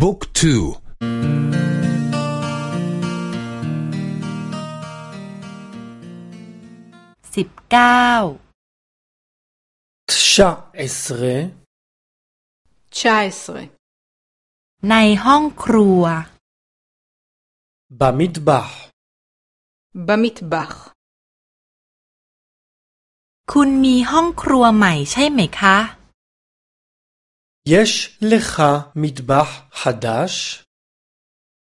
บุ๊กทูสิบเก้าชาเอสเรชาเอสเรในห้องครัวบามิดบาห์บามิดบาห์คุณมีห้องครัวใหม่ใช่ไหมคะ יש לך מטבח חדש?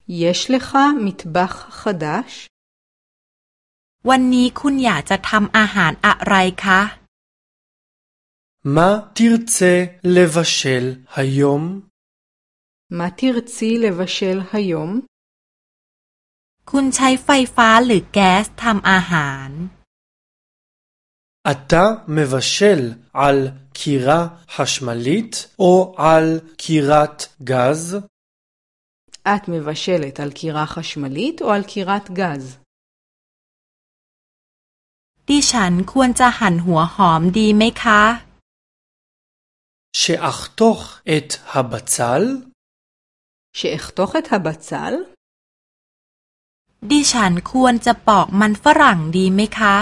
יש לך מטבח חדש? วันนี้คุณอยากจะทำอาหารอะไรคะ מה תרצה לבשל היום? מה תרצי לבשל היום? คุณใช้ไฟฟ้าหรือแก๊สทำอาหาร אתה מבשל על קירה חשמלית או על קירת גז? את מבשלת על קירה חשמלית או על קירת גז? ดิฉันควรจะหั่นหัวหอมดีไหมคะ שאחתוך את הבצל? שאחתוך את הבצל? ดิฉันควรจะปอกมันฝรั่งดีไหมคะ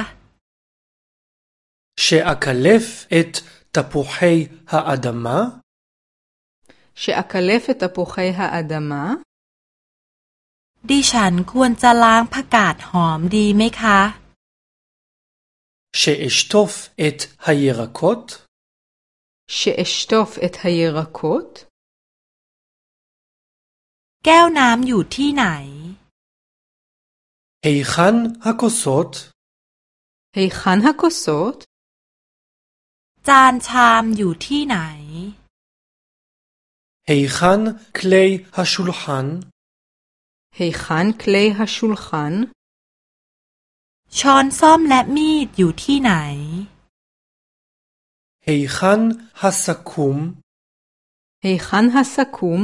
שאקלף את תפוחי האדמה? שאקלף את תפוחי האדמה? ดิฉันควรจะล้างผักกาดหอมดีไหมคะ שאשטוף את הירקות? שאשטוף את הירקות? แก้วน้ำอยู่ที่ไหน היכן הכוסות? היכן הכוסות? จานชามอยู่ที่ไหน היכן כלי השולחן? היכן כלי ה ש ו ל ฮ ן ช้อนซ่อมและมีดอยู่ที่ไหน היכן สคุมเฮ י כ ן ה ס כ ו ส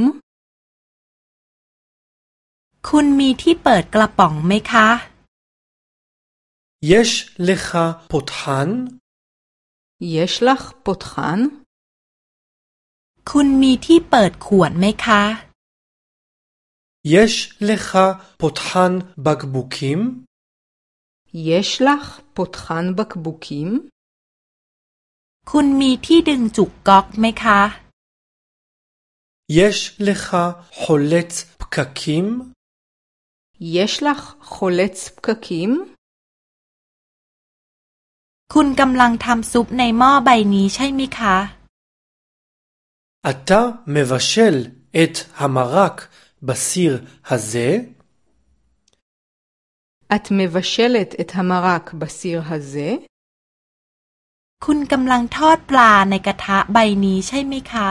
คุณมีที่เปิดกระป๋องไหมคะ יש לך פ ו ת a n ยชลักปุทันคุณมีที่เปิดขวดไหมคะ เยชเลขาปุทันบักบุคิม เยชลักปุทันบักบุคิม คุณมีที่ดึงจุกก๊อกไหมคะ เยชเลักฮเลตปคิม เยชลักฮอลเลตปคิมคุณกำลังทำซุปในหม้อใบนี้ใช่ไหมคะ אתה מבשל את המרק בסיר הזה? את מבשלת את המרק בסיר הזה? คุณกำลังทอดปลาในกระทะใบนี้ใช่ไหมคะ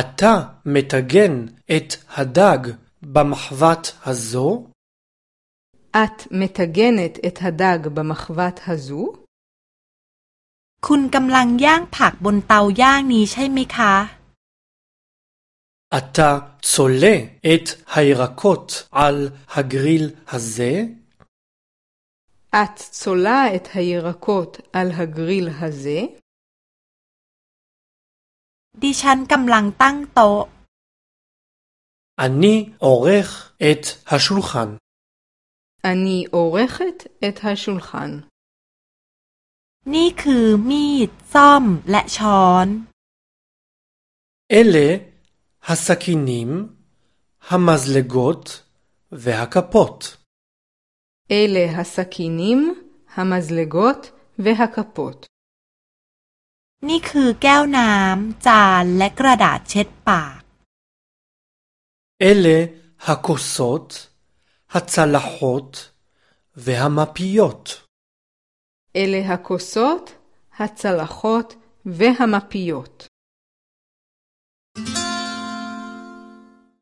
אתה מטגן את הדג במחבת הזו? את מטגנת את הדג במחבת הזו? คุณกำลังย่างผักบนเตาย่างนี้ใช่ไหมคะ אתה צולה את הירקות על הגריל הזה? את צולה את הירקות על הגריל הזה? ดิฉันกำลังตั้งโต๊ะ אני עורך את השולחן. אני עורכת את השולחן. นี่คือมีดซ่อมและช้อน אלה הסכינים, המזלגות והכפות. אלה הסכינים, המזלגות והכפות. นี่คือแก้วน้ำจานและกระดาษเช็ดปาก אלה הכוסות, הצלחות והמפיות. אלה הכוסות, הצלחות והמפיות.